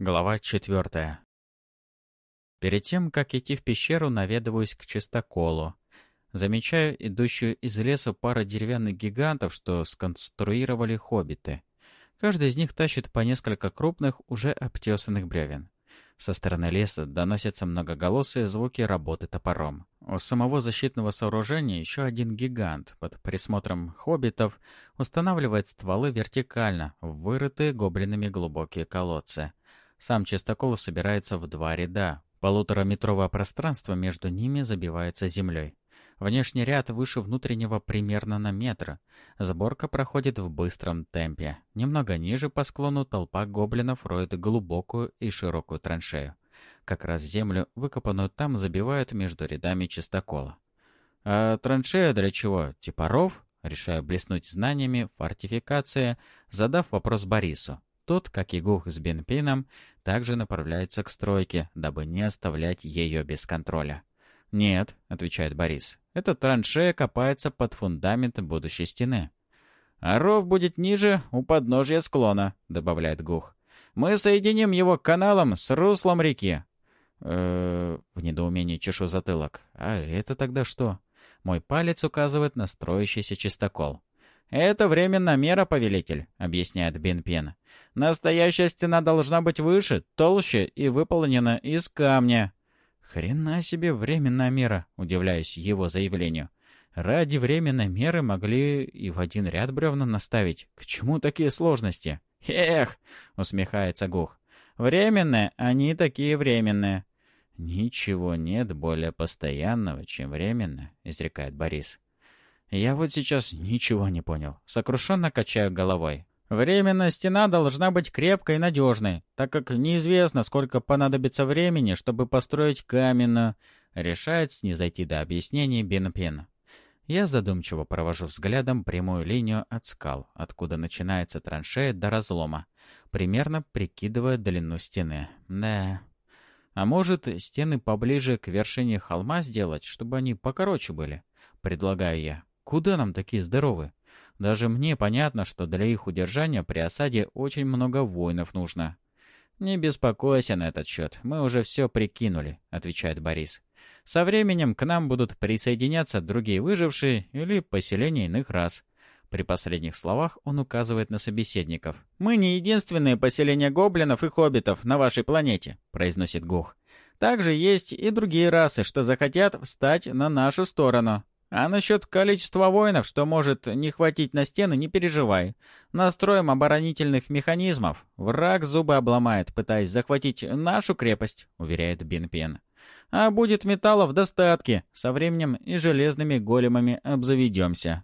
Глава четвертая. Перед тем, как идти в пещеру, наведываюсь к чистоколу. Замечаю идущую из леса пару деревянных гигантов, что сконструировали хоббиты. Каждый из них тащит по несколько крупных, уже обтесанных бревен. Со стороны леса доносятся многоголосые звуки работы топором. У самого защитного сооружения еще один гигант под присмотром хоббитов устанавливает стволы вертикально вырытые гоблинами глубокие колодцы — сам чистокол собирается в два ряда. Полутораметровое пространство между ними забивается землей. Внешний ряд выше внутреннего примерно на метр. Сборка проходит в быстром темпе. Немного ниже по склону толпа гоблинов роет глубокую и широкую траншею. Как раз землю, выкопанную там, забивают между рядами чистокола. «А траншея для чего? Типа ров?» Решаю блеснуть знаниями фортификация, задав вопрос Борису. Тот, как и Гух с Бенпином, также направляется к стройке, дабы не оставлять ее без контроля. «Нет», — отвечает Борис, — «эта траншея копается под фундамент будущей стены». «А ров будет ниже, у подножья склона», — добавляет Гух. «Мы соединим его каналом с руслом реки». «Э-э...» в недоумении чешу затылок. «А это тогда что?» Мой палец указывает на строящийся чистокол. «Это временная мера, повелитель», — объясняет Бенпен. «Настоящая стена должна быть выше, толще и выполнена из камня». «Хрена себе временная мера», — удивляюсь его заявлению. «Ради временной меры могли и в один ряд бревна наставить. К чему такие сложности?» «Эх!» — усмехается Гух. «Временные, они такие временные». «Ничего нет более постоянного, чем временно», — изрекает Борис. Я вот сейчас ничего не понял. Сокрушенно качаю головой. Временная стена должна быть крепкой и надежной, так как неизвестно, сколько понадобится времени, чтобы построить каменную. Решает снизойти до объяснений Бенпен. Я задумчиво провожу взглядом прямую линию от скал, откуда начинается траншея до разлома, примерно прикидывая длину стены. Да. А может, стены поближе к вершине холма сделать, чтобы они покороче были? Предлагаю я. Куда нам такие здоровые? Даже мне понятно, что для их удержания при осаде очень много воинов нужно. «Не беспокойся на этот счет, мы уже все прикинули», — отвечает Борис. «Со временем к нам будут присоединяться другие выжившие или поселения иных рас». При последних словах он указывает на собеседников. «Мы не единственные поселения гоблинов и хоббитов на вашей планете», — произносит Гух. «Также есть и другие расы, что захотят встать на нашу сторону. А насчет количества воинов, что может не хватить на стены, не переживай. Настроим оборонительных механизмов. Враг зубы обломает, пытаясь захватить нашу крепость, уверяет Бинпен. А будет металла в достатке. Со временем и железными големами обзаведемся.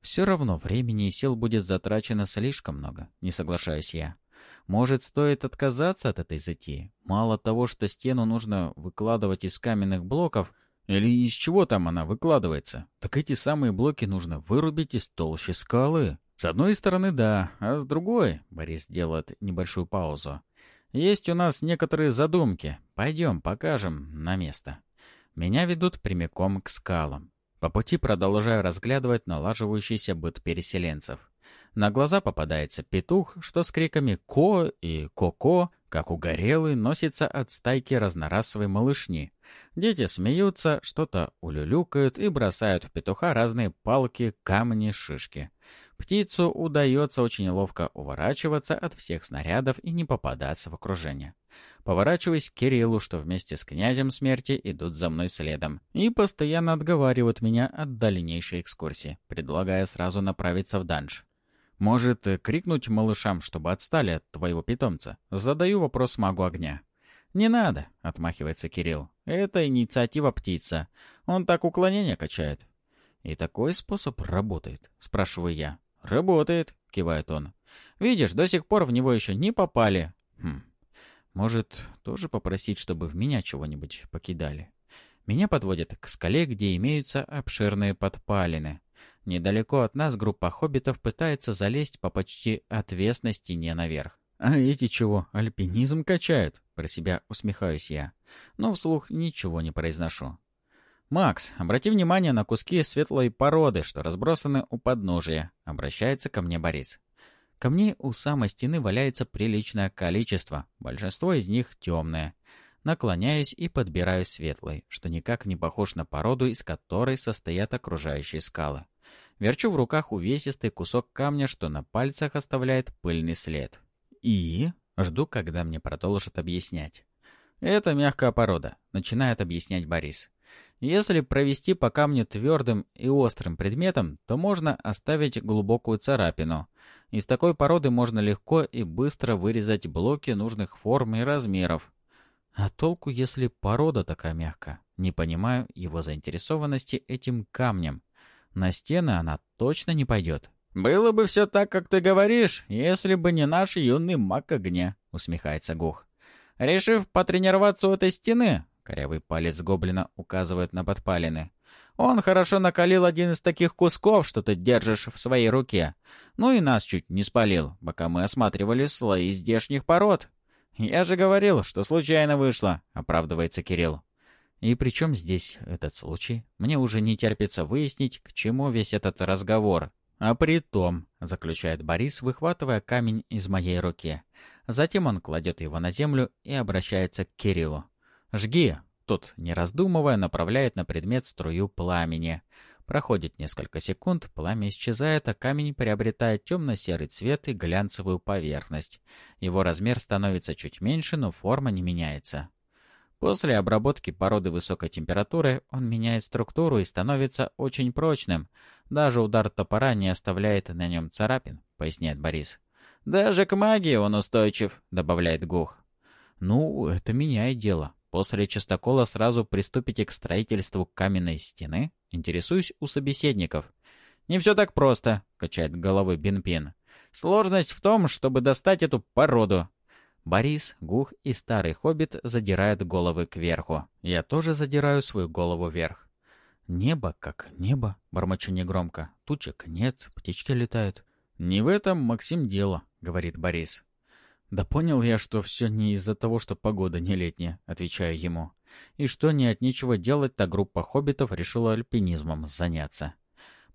Все равно времени и сил будет затрачено слишком много, не соглашаюсь я. Может, стоит отказаться от этой затеи? Мало того, что стену нужно выкладывать из каменных блоков, или из чего там она выкладывается? Так эти самые блоки нужно вырубить из толщи скалы. С одной стороны, да, а с другой, Борис делает небольшую паузу. Есть у нас некоторые задумки. Пойдем, покажем на место. Меня ведут прямиком к скалам. По пути продолжаю разглядывать налаживающийся быт переселенцев. На глаза попадается петух, что с криками «ко» и «ко-ко», как угорелый, носится от стайки разнорасовой малышни. Дети смеются, что-то улюлюкают и бросают в петуха разные палки, камни, шишки. Птицу удается очень ловко уворачиваться от всех снарядов и не попадаться в окружение. Поворачиваюсь к Кириллу, что вместе с князем смерти идут за мной следом, и постоянно отговаривают меня от дальнейшей экскурсии, предлагая сразу направиться в данж. Может, крикнуть малышам, чтобы отстали от твоего питомца? Задаю вопрос магу огня. «Не надо», — отмахивается Кирилл. «Это инициатива птица. Он так уклонение качает». «И такой способ работает?» — спрашиваю я. «Работает», — кивает он. «Видишь, до сих пор в него еще не попали». «Хм. Может, тоже попросить, чтобы в меня чего-нибудь покидали?» Меня подводят к скале, где имеются обширные подпалины. Недалеко от нас группа хоббитов пытается залезть по почти отвесной стене наверх. «А эти чего, альпинизм качают?» Про себя усмехаюсь я. Но вслух ничего не произношу. «Макс, обрати внимание на куски светлой породы, что разбросаны у подножия», — обращается ко мне Борис. Камней у самой стены валяется приличное количество, большинство из них темное. Наклоняюсь и подбираю светлый, что никак не похож на породу, из которой состоят окружающие скалы. Верчу в руках увесистый кусок камня, что на пальцах оставляет пыльный след. И жду, когда мне продолжат объяснять. «Это мягкая порода», — начинает объяснять Борис. Если провести по камню твердым и острым предметом, то можно оставить глубокую царапину. Из такой породы можно легко и быстро вырезать блоки нужных форм и размеров. А толку, если порода такая мягкая? Не понимаю его заинтересованности этим камнем. На стены она точно не пойдет. «Было бы все так, как ты говоришь, если бы не наш юный маг огня», — усмехается Гух. «Решив потренироваться у этой стены, Корявый палец гоблина указывает на подпалины. «Он хорошо накалил один из таких кусков, что ты держишь в своей руке. Ну и нас чуть не спалил, пока мы осматривали слои здешних пород». «Я же говорил, что случайно вышло», — оправдывается Кирилл. «И при чем здесь этот случай? Мне уже не терпится выяснить, к чему весь этот разговор. А при том, — заключает Борис, выхватывая камень из моей руки. Затем он кладет его на землю и обращается к Кириллу. «Жги!» Тот, не раздумывая, направляет на предмет струю пламени. Проходит несколько секунд, пламя исчезает, а камень приобретает темно-серый цвет и глянцевую поверхность. Его размер становится чуть меньше, но форма не меняется. После обработки породы высокой температуры он меняет структуру и становится очень прочным. Даже удар топора не оставляет на нем царапин, поясняет Борис. «Даже к магии он устойчив», — добавляет Гух. «Ну, это меняет дело. После чистокола сразу приступите к строительству каменной стены? Интересуюсь у собеседников. «Не все так просто», — качает головой Бинпин. «Сложность в том, чтобы достать эту породу». Борис, Гух и старый хоббит задирают головы кверху. Я тоже задираю свою голову вверх. «Небо как небо», — бормочу негромко. «Тучек нет, птички летают». «Не в этом, Максим, дело», — говорит Борис. «Да понял я, что все не из-за того, что погода не летняя», — отвечаю ему. «И что не от нечего делать, та группа хоббитов решила альпинизмом заняться».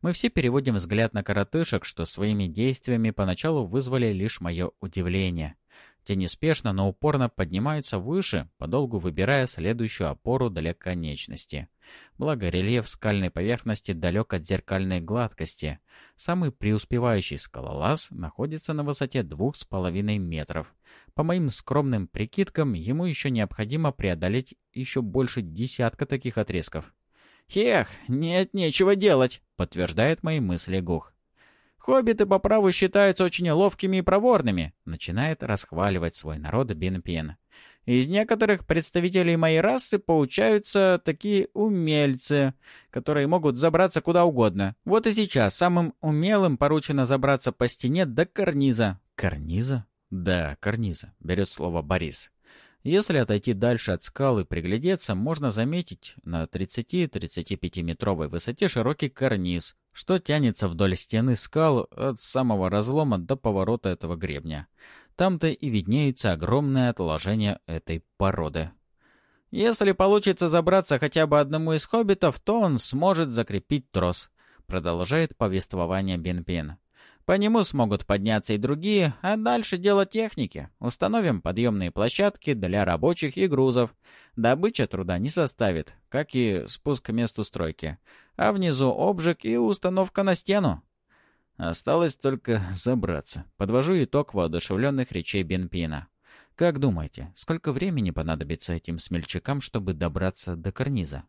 Мы все переводим взгляд на коротышек, что своими действиями поначалу вызвали лишь мое удивление. Те неспешно, но упорно поднимаются выше, подолгу выбирая следующую опору для конечности. Благо, рельеф скальной поверхности далек от зеркальной гладкости. Самый преуспевающий скалолаз находится на высоте двух с половиной метров. По моим скромным прикидкам, ему еще необходимо преодолеть еще больше десятка таких отрезков. «Хех, нет нечего делать», — подтверждает мои мысли Гух. Хоббиты по праву считаются очень ловкими и проворными, начинает расхваливать свой народ Бин-Пин. Из некоторых представителей моей расы получаются такие умельцы, которые могут забраться куда угодно. Вот и сейчас самым умелым поручено забраться по стене до карниза. Карниза? Да, карниза, берет слово Борис. Если отойти дальше от скалы и приглядеться, можно заметить на 30-35 метровой высоте широкий карниз, что тянется вдоль стены скал от самого разлома до поворота этого гребня. Там-то и виднеется огромное отложение этой породы. Если получится забраться хотя бы одному из хоббитов, то он сможет закрепить трос, продолжает повествование Бенпин. По нему смогут подняться и другие, а дальше дело техники. Установим подъемные площадки для рабочих и грузов. Добыча труда не составит, как и спуск к месту стройки. А внизу обжиг и установка на стену. Осталось только забраться. Подвожу итог воодушевленных речей Бенпина. Как думаете, сколько времени понадобится этим смельчакам, чтобы добраться до карниза?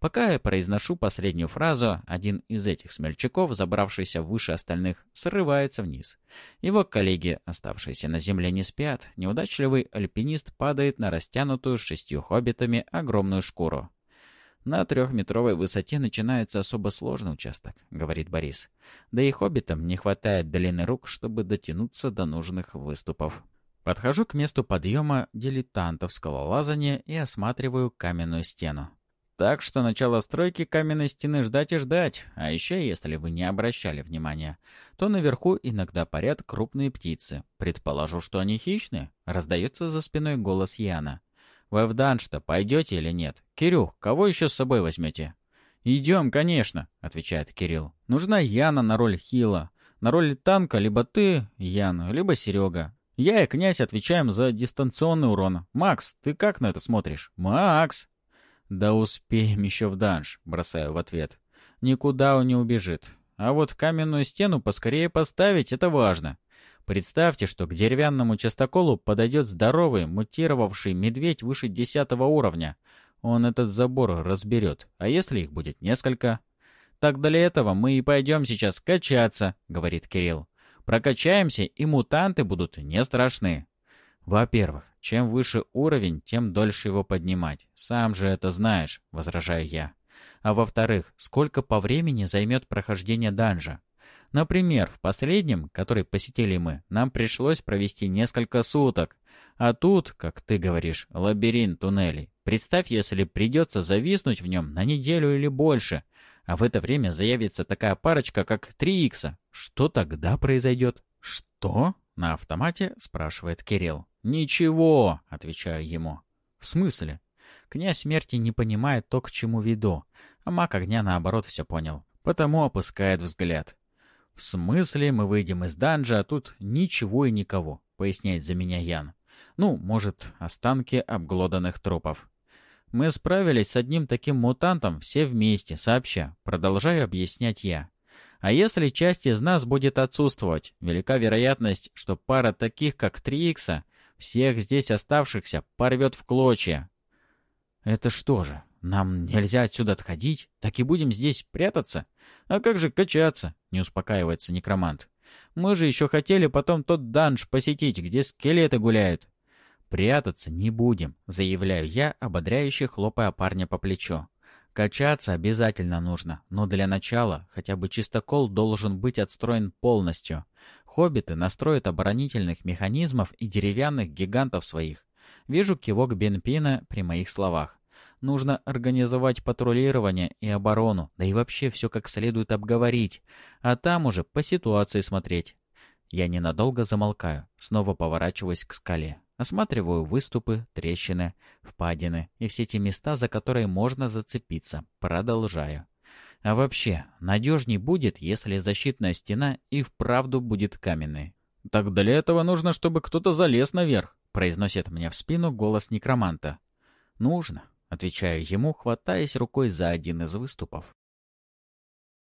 Пока я произношу последнюю фразу, один из этих смельчаков, забравшийся выше остальных, срывается вниз. Его коллеги, оставшиеся на земле, не спят. Неудачливый альпинист падает на растянутую шестью хоббитами огромную шкуру. «На трехметровой высоте начинается особо сложный участок», — говорит Борис. «Да и хоббитам не хватает длины рук, чтобы дотянуться до нужных выступов». Подхожу к месту подъема дилетантов скалолазания и осматриваю каменную стену. Так что начало стройки каменной стены ждать и ждать. А еще, если вы не обращали внимания, то наверху иногда парят крупные птицы. Предположу, что они хищные. Раздается за спиной голос Яна. «Вы в Даншта пойдете или нет? Кирюх, кого еще с собой возьмете?» «Идем, конечно», — отвечает Кирилл. «Нужна Яна на роль Хила. На роли танка либо ты, Ян, либо Серега. Я и князь отвечаем за дистанционный урон. Макс, ты как на это смотришь? Макс! Да успеем еще в данж, бросаю в ответ. Никуда он не убежит. А вот каменную стену поскорее поставить — это важно. Представьте, что к деревянному частоколу подойдет здоровый, мутировавший медведь выше десятого уровня. Он этот забор разберет. А если их будет несколько? «Так для этого мы и пойдем сейчас качаться», — говорит Кирилл. «Прокачаемся, и мутанты будут не страшны». «Во-первых, чем выше уровень, тем дольше его поднимать. Сам же это знаешь», — возражаю я. «А во-вторых, сколько по времени займет прохождение данжа? Например, в последнем, который посетили мы, нам пришлось провести несколько суток. А тут, как ты говоришь, лабиринт туннелей. Представь, если придется зависнуть в нем на неделю или больше. А в это время заявится такая парочка, как 3 икса. Что тогда произойдет? Что? На автомате спрашивает Кирилл. Ничего, отвечаю ему. В смысле? Князь смерти не понимает то, к чему веду, а маг огня наоборот все понял. Потому опускает взгляд. «В смысле мы выйдем из данжа, а тут ничего и никого», — поясняет за меня Ян. «Ну, может, останки обглоданных трупов». Мы справились с одним таким мутантом все вместе, сообща. Продолжаю объяснять я. А если часть из нас будет отсутствовать, велика вероятность, что пара таких, как 3 всех здесь оставшихся порвет в клочья. Это что же, нам нельзя отсюда отходить? Так и будем здесь прятаться? А как же качаться? Не успокаивается некромант. Мы же еще хотели потом тот данж посетить, где скелеты гуляют. «Прятаться не будем», — заявляю я, ободряюще хлопая парня по плечу. «Качаться обязательно нужно, но для начала хотя бы чистокол должен быть отстроен полностью. Хоббиты настроят оборонительных механизмов и деревянных гигантов своих. Вижу кивок Бенпина при моих словах. Нужно организовать патрулирование и оборону, да и вообще все как следует обговорить, а там уже по ситуации смотреть. Я ненадолго замолкаю, снова поворачиваясь к скале. Осматриваю выступы, трещины, впадины и все те места, за которые можно зацепиться. Продолжаю. А вообще, надежней будет, если защитная стена и вправду будет каменной. «Так для этого нужно, чтобы кто-то залез наверх», — произносит мне в спину голос некроманта. «Нужно», — отвечаю ему, хватаясь рукой за один из выступов.